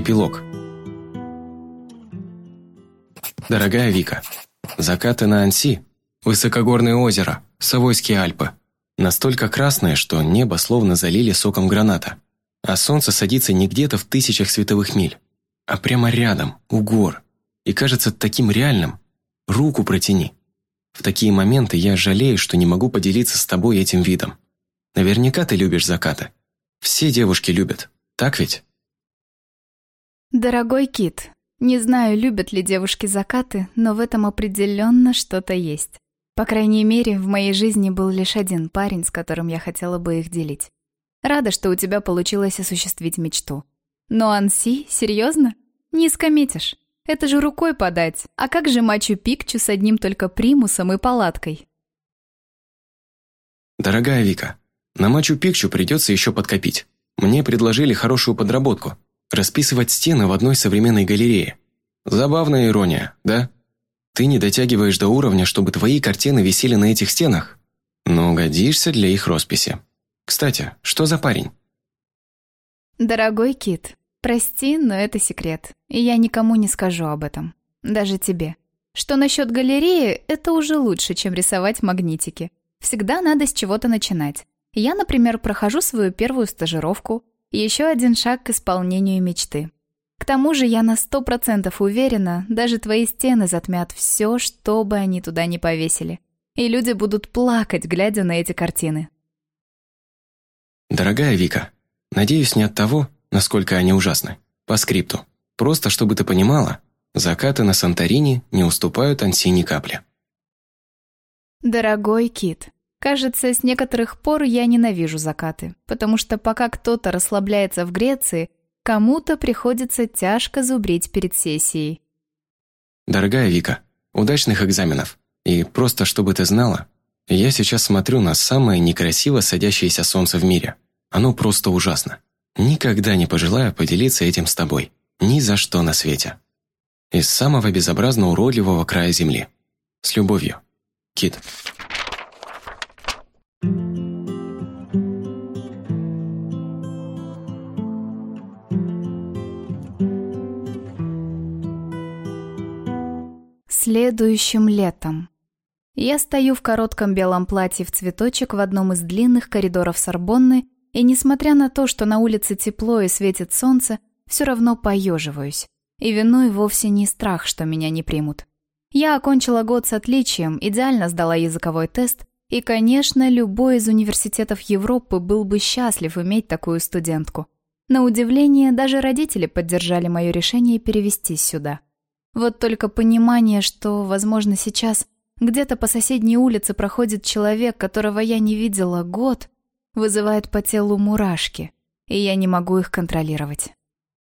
Эпилог. Дорогая Вика, закаты на Анси, высокогорное озеро, Савойские Альпы. Настолько красное, что небо словно залили соком граната. А солнце садится не где-то в тысячах световых миль, а прямо рядом, у гор. И кажется таким реальным. Руку протяни. В такие моменты я жалею, что не могу поделиться с тобой этим видом. Наверняка ты любишь закаты. Все девушки любят, так ведь? Дорогой Кит, не знаю, любят ли девушки закаты, но в этом определенно что-то есть. По крайней мере, в моей жизни был лишь один парень, с которым я хотела бы их делить. Рада, что у тебя получилось осуществить мечту. Но Анси, серьезно? Низко метишь. Это же рукой подать. А как же Мачу-Пикчу с одним только примусом и палаткой? Дорогая Вика, на Мачу-Пикчу придется еще подкопить. Мне предложили хорошую подработку – расписывать стены в одной современной галерее. Забавная ирония, да? Ты не дотягиваешь до уровня, чтобы твои картины висели на этих стенах, но годишься для их росписи. Кстати, что за парень? Дорогой Кит, прости, но это секрет, и я никому не скажу об этом. Даже тебе. Что насчет галереи, это уже лучше, чем рисовать магнитики. Всегда надо с чего-то начинать. Я, например, прохожу свою первую стажировку, еще один шаг к исполнению мечты. К тому же я на сто процентов уверена, даже твои стены затмят все, что бы они туда не повесили. И люди будут плакать, глядя на эти картины. Дорогая Вика, надеюсь не от того, насколько они ужасны. По скрипту. Просто чтобы ты понимала, закаты на Санторини не уступают Анси ни капли. Дорогой Кит, кажется, с некоторых пор я ненавижу закаты, потому что пока кто-то расслабляется в Греции, Кому-то приходится тяжко зубрить перед сессией. Дорогая Вика, удачных экзаменов. И просто чтобы ты знала, я сейчас смотрю на самое некрасиво садящееся солнце в мире. Оно просто ужасно. Никогда не пожелаю поделиться этим с тобой. Ни за что на свете. Из самого безобразно уродливого края Земли. С любовью. Кит. Следующим летом. Я стою в коротком белом платье в цветочек в одном из длинных коридоров Сорбонны, и несмотря на то, что на улице тепло и светит солнце, все равно поеживаюсь. И виной вовсе не страх, что меня не примут. Я окончила год с отличием, идеально сдала языковой тест, и, конечно, любой из университетов Европы был бы счастлив иметь такую студентку. На удивление, даже родители поддержали мое решение перевестись сюда. Вот только понимание, что, возможно, сейчас где-то по соседней улице проходит человек, которого я не видела год, вызывает по телу мурашки, и я не могу их контролировать.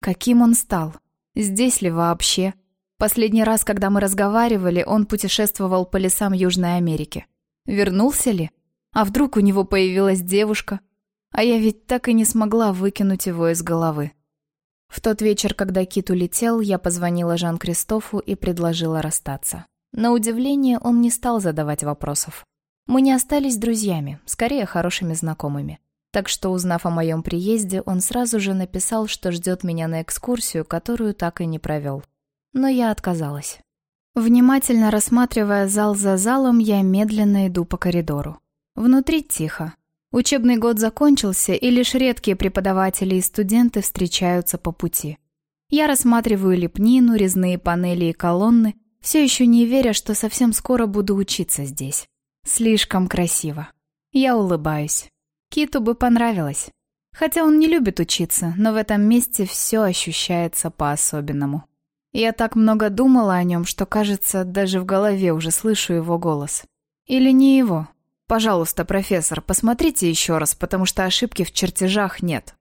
Каким он стал? Здесь ли вообще? Последний раз, когда мы разговаривали, он путешествовал по лесам Южной Америки. Вернулся ли? А вдруг у него появилась девушка? А я ведь так и не смогла выкинуть его из головы. В тот вечер, когда Кит улетел, я позвонила Жан-Кристофу и предложила расстаться. На удивление, он не стал задавать вопросов. Мы не остались друзьями, скорее хорошими знакомыми. Так что, узнав о моем приезде, он сразу же написал, что ждет меня на экскурсию, которую так и не провел. Но я отказалась. Внимательно рассматривая зал за залом, я медленно иду по коридору. Внутри тихо, Учебный год закончился, и лишь редкие преподаватели и студенты встречаются по пути. Я рассматриваю лепнину, резные панели и колонны, все еще не веря, что совсем скоро буду учиться здесь. Слишком красиво. Я улыбаюсь. Киту бы понравилось. Хотя он не любит учиться, но в этом месте все ощущается по-особенному. Я так много думала о нем, что, кажется, даже в голове уже слышу его голос. Или не его, «Пожалуйста, профессор, посмотрите еще раз, потому что ошибки в чертежах нет».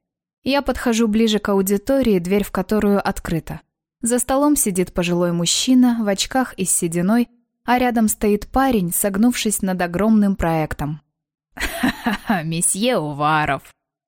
Я подхожу ближе к аудитории, дверь в которую открыта. За столом сидит пожилой мужчина в очках и с сединой, а рядом стоит парень, согнувшись над огромным проектом. «Ха-ха-ха, месье Уваров!»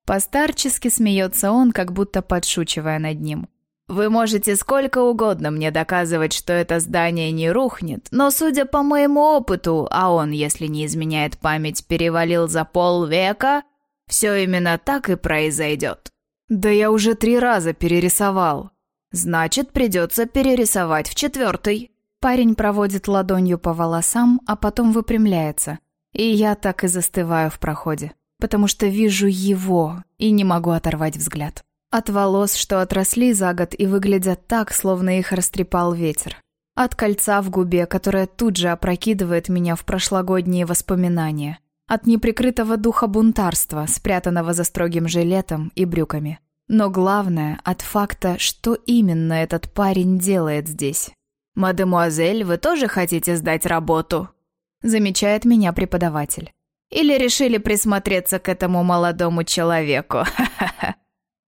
Постарчески смеется он, как будто подшучивая над ним. Вы можете сколько угодно мне доказывать, что это здание не рухнет, но, судя по моему опыту, а он, если не изменяет память, перевалил за полвека, все именно так и произойдет. Да я уже три раза перерисовал. Значит, придется перерисовать в четвертый. Парень проводит ладонью по волосам, а потом выпрямляется. И я так и застываю в проходе, потому что вижу его и не могу оторвать взгляд. От волос, что отросли за год и выглядят так, словно их растрепал ветер. От кольца в губе, которое тут же опрокидывает меня в прошлогодние воспоминания. От неприкрытого духа бунтарства, спрятанного за строгим жилетом и брюками. Но главное, от факта, что именно этот парень делает здесь. «Мадемуазель, вы тоже хотите сдать работу?» Замечает меня преподаватель. «Или решили присмотреться к этому молодому человеку?»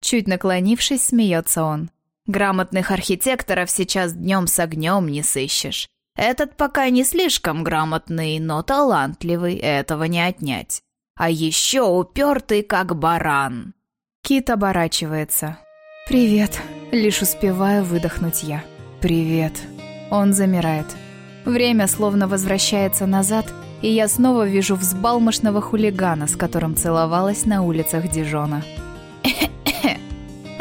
Чуть наклонившись, смеется он. «Грамотных архитекторов сейчас днем с огнем не сыщешь. Этот пока не слишком грамотный, но талантливый, этого не отнять. А еще упертый, как баран». Кит оборачивается. «Привет». Лишь успеваю выдохнуть я. «Привет». Он замирает. Время словно возвращается назад, и я снова вижу взбалмошного хулигана, с которым целовалась на улицах Дижона.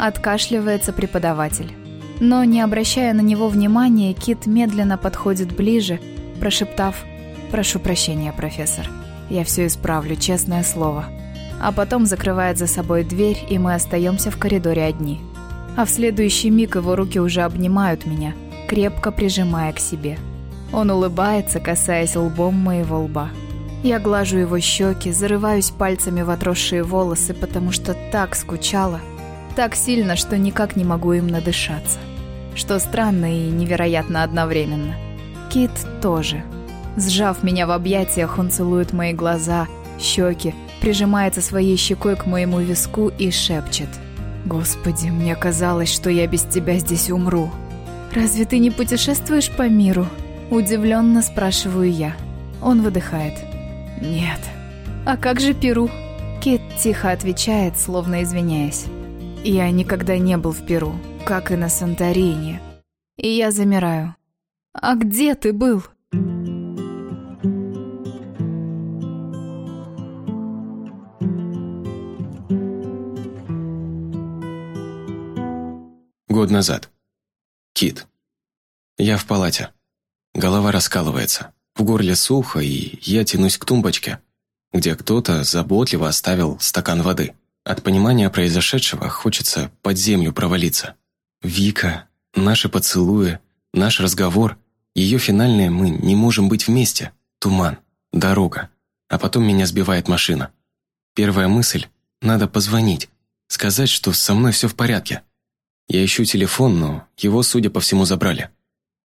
Откашливается преподаватель. Но, не обращая на него внимания, Кит медленно подходит ближе, прошептав «Прошу прощения, профессор. Я все исправлю, честное слово». А потом закрывает за собой дверь, и мы остаемся в коридоре одни. А в следующий миг его руки уже обнимают меня, крепко прижимая к себе. Он улыбается, касаясь лбом моего лба. Я глажу его щеки, зарываюсь пальцами в отросшие волосы, потому что так скучала – так сильно, что никак не могу им надышаться. Что странно и невероятно одновременно. Кит тоже. Сжав меня в объятиях, он целует мои глаза, щеки, прижимается своей щекой к моему виску и шепчет. «Господи, мне казалось, что я без тебя здесь умру». «Разве ты не путешествуешь по миру?» Удивленно спрашиваю я. Он выдыхает. «Нет». «А как же Перу?» Кит тихо отвечает, словно извиняясь. Я никогда не был в Перу, как и на Санторини. И я замираю. А где ты был? Год назад. Кит. Я в палате. Голова раскалывается. В горле сухо, и я тянусь к тумбочке, где кто-то заботливо оставил стакан воды. От понимания произошедшего хочется под землю провалиться. Вика, наши поцелуи, наш разговор, ее финальное «мы не можем быть вместе», туман, дорога, а потом меня сбивает машина. Первая мысль – надо позвонить, сказать, что со мной все в порядке. Я ищу телефон, но его, судя по всему, забрали.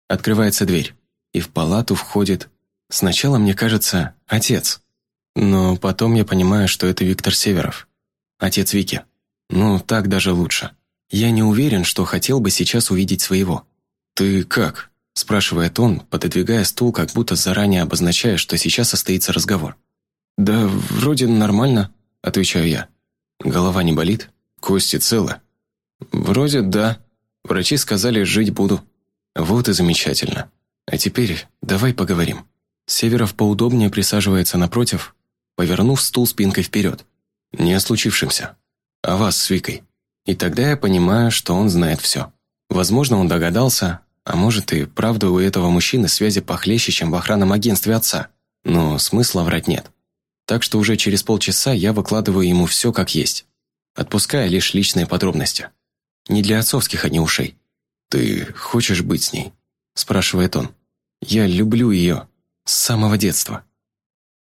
Открывается дверь, и в палату входит, сначала мне кажется, отец. Но потом я понимаю, что это Виктор Северов. Отец Вики. Ну, так даже лучше. Я не уверен, что хотел бы сейчас увидеть своего. «Ты как?» – спрашивает он, пододвигая стул, как будто заранее обозначая, что сейчас состоится разговор. «Да вроде нормально», – отвечаю я. «Голова не болит? Кости целы?» «Вроде да. Врачи сказали, жить буду». «Вот и замечательно. А теперь давай поговорим». Северов поудобнее присаживается напротив, повернув стул спинкой вперед. Не о случившемся. О вас с Викой. И тогда я понимаю, что он знает все. Возможно, он догадался, а может и правда у этого мужчины связи похлеще, чем в охранном агентстве отца. Но смысла врать нет. Так что уже через полчаса я выкладываю ему все как есть, отпуская лишь личные подробности. Не для отцовских они ушей. «Ты хочешь быть с ней?» – спрашивает он. «Я люблю ее. С самого детства».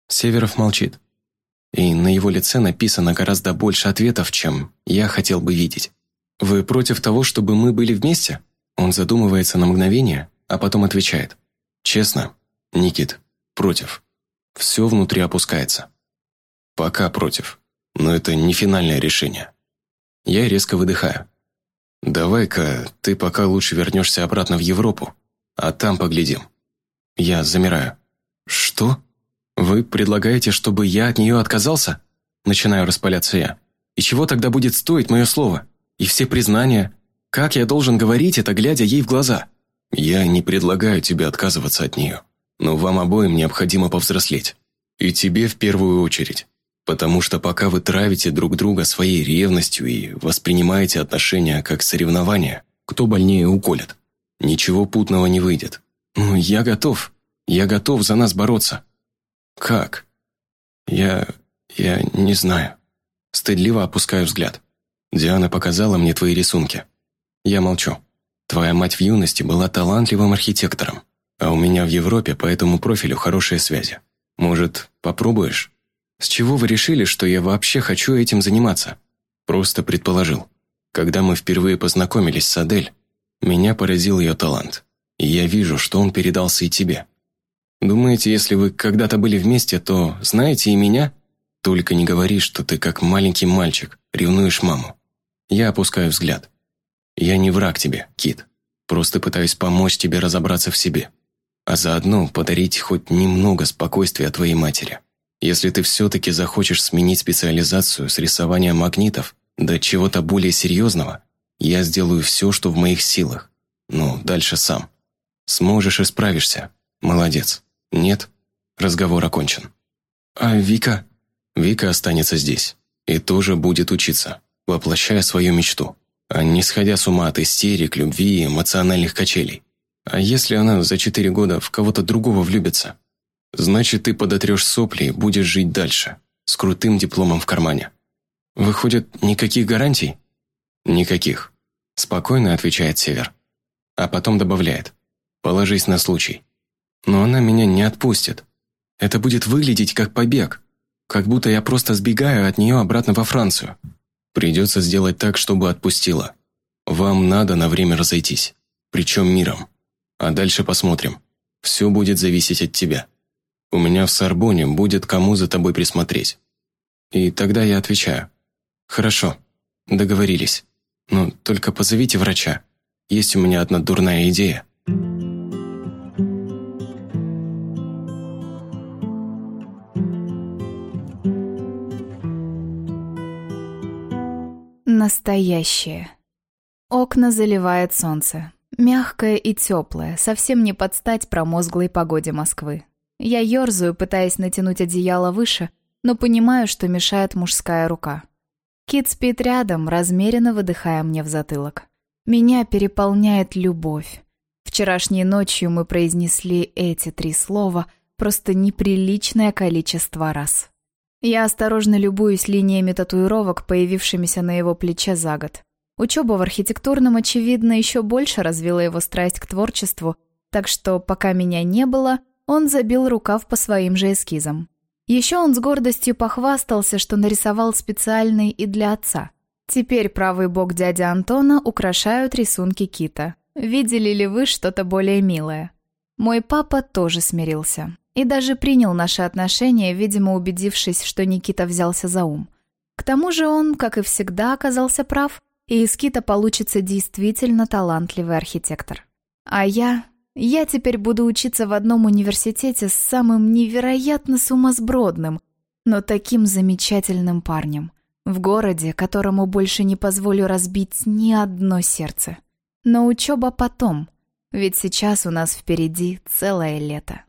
Северов молчит и на его лице написано гораздо больше ответов, чем я хотел бы видеть. «Вы против того, чтобы мы были вместе?» Он задумывается на мгновение, а потом отвечает. «Честно, Никит, против. Все внутри опускается. Пока против, но это не финальное решение. Я резко выдыхаю. Давай-ка ты пока лучше вернешься обратно в Европу, а там поглядим. Я замираю. Что? «Вы предлагаете, чтобы я от нее отказался?» Начинаю распаляться я. «И чего тогда будет стоить мое слово? И все признания? Как я должен говорить это, глядя ей в глаза?» «Я не предлагаю тебе отказываться от нее, но вам обоим необходимо повзрослеть. И тебе в первую очередь. Потому что пока вы травите друг друга своей ревностью и воспринимаете отношения как соревнования, кто больнее уколет. Ничего путного не выйдет. Ну, я готов. Я готов за нас бороться. Как? Я... я не знаю. Стыдливо опускаю взгляд. Диана показала мне твои рисунки. Я молчу. Твоя мать в юности была талантливым архитектором, а у меня в Европе по этому профилю хорошие связи. Может, попробуешь? С чего вы решили, что я вообще хочу этим заниматься? Просто предположил. Когда мы впервые познакомились с Адель, меня поразил ее талант. И я вижу, что он передался и тебе. Думаете, если вы когда-то были вместе, то знаете и меня? Только не говори, что ты как маленький мальчик, ревнуешь маму. Я опускаю взгляд. Я не враг тебе, Кит. Просто пытаюсь помочь тебе разобраться в себе. А заодно подарить хоть немного спокойствия твоей матери. Если ты все-таки захочешь сменить специализацию с рисования магнитов до чего-то более серьезного, я сделаю все, что в моих силах. Но дальше сам. Сможешь и справишься. Молодец. Нет? Разговор окончен. А Вика? Вика останется здесь. И тоже будет учиться, воплощая свою мечту а не сходя с ума от истерик, любви и эмоциональных качелей. А если она за четыре года в кого-то другого влюбится? Значит, ты подотрешь сопли и будешь жить дальше, с крутым дипломом в кармане. Выходит, никаких гарантий? Никаких. Спокойно отвечает Север. А потом добавляет. Положись на случай. Но она меня не отпустит. Это будет выглядеть как побег. Как будто я просто сбегаю от нее обратно во Францию. Придется сделать так, чтобы отпустила. Вам надо на время разойтись. Причем миром. А дальше посмотрим. Все будет зависеть от тебя. У меня в Сорбоне будет кому за тобой присмотреть. И тогда я отвечаю. Хорошо, договорились. Но только позовите врача. Есть у меня одна дурная идея. Настоящее. Окна заливает солнце. Мягкое и теплое, совсем не под стать промозглой погоде Москвы. Я ерзаю, пытаясь натянуть одеяло выше, но понимаю, что мешает мужская рука. Кит спит рядом, размеренно выдыхая мне в затылок. Меня переполняет любовь. Вчерашней ночью мы произнесли эти три слова просто неприличное количество раз. Я осторожно любуюсь линиями татуировок, появившимися на его плече за год. Учеба в архитектурном, очевидно, еще больше развила его страсть к творчеству, так что, пока меня не было, он забил рукав по своим же эскизам. Еще он с гордостью похвастался, что нарисовал специальный и для отца. Теперь правый бок дяди Антона украшают рисунки кита. Видели ли вы что-то более милое? Мой папа тоже смирился. И даже принял наши отношения, видимо, убедившись, что Никита взялся за ум. К тому же он, как и всегда, оказался прав, и из Кита получится действительно талантливый архитектор. А я... Я теперь буду учиться в одном университете с самым невероятно сумасбродным, но таким замечательным парнем. В городе, которому больше не позволю разбить ни одно сердце. Но учеба потом, ведь сейчас у нас впереди целое лето.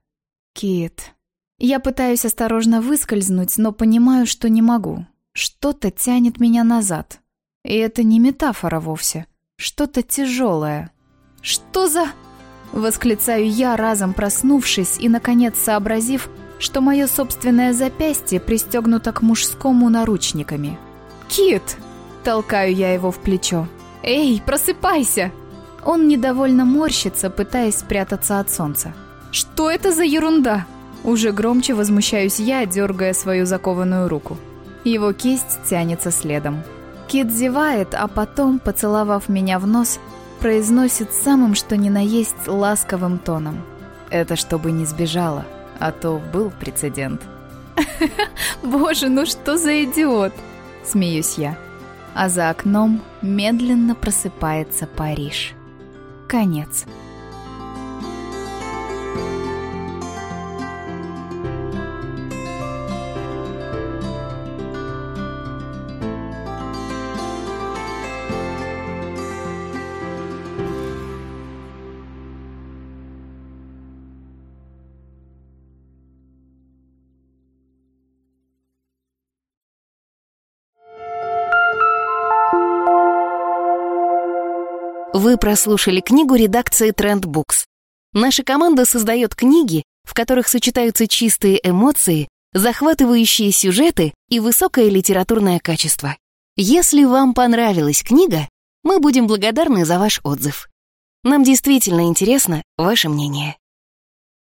Кит. Я пытаюсь осторожно выскользнуть, но понимаю, что не могу. Что-то тянет меня назад. И это не метафора вовсе. Что-то тяжелое. Что за... Восклицаю я, разом проснувшись и, наконец, сообразив, что мое собственное запястье пристегнуто к мужскому наручниками. «Кит!» – толкаю я его в плечо. «Эй, просыпайся!» Он недовольно морщится, пытаясь спрятаться от солнца. «Что это за ерунда?» Уже громче возмущаюсь я, дергая свою закованную руку. Его кисть тянется следом. Кит зевает, а потом, поцеловав меня в нос, произносит самым что ни на есть ласковым тоном. Это чтобы не сбежала, а то был прецедент. «Боже, ну что за идиот!» – смеюсь я. А за окном медленно просыпается Париж. Конец. Вы прослушали книгу редакции Trend Books. Наша команда создает книги, в которых сочетаются чистые эмоции, захватывающие сюжеты и высокое литературное качество. Если вам понравилась книга, мы будем благодарны за ваш отзыв. Нам действительно интересно ваше мнение.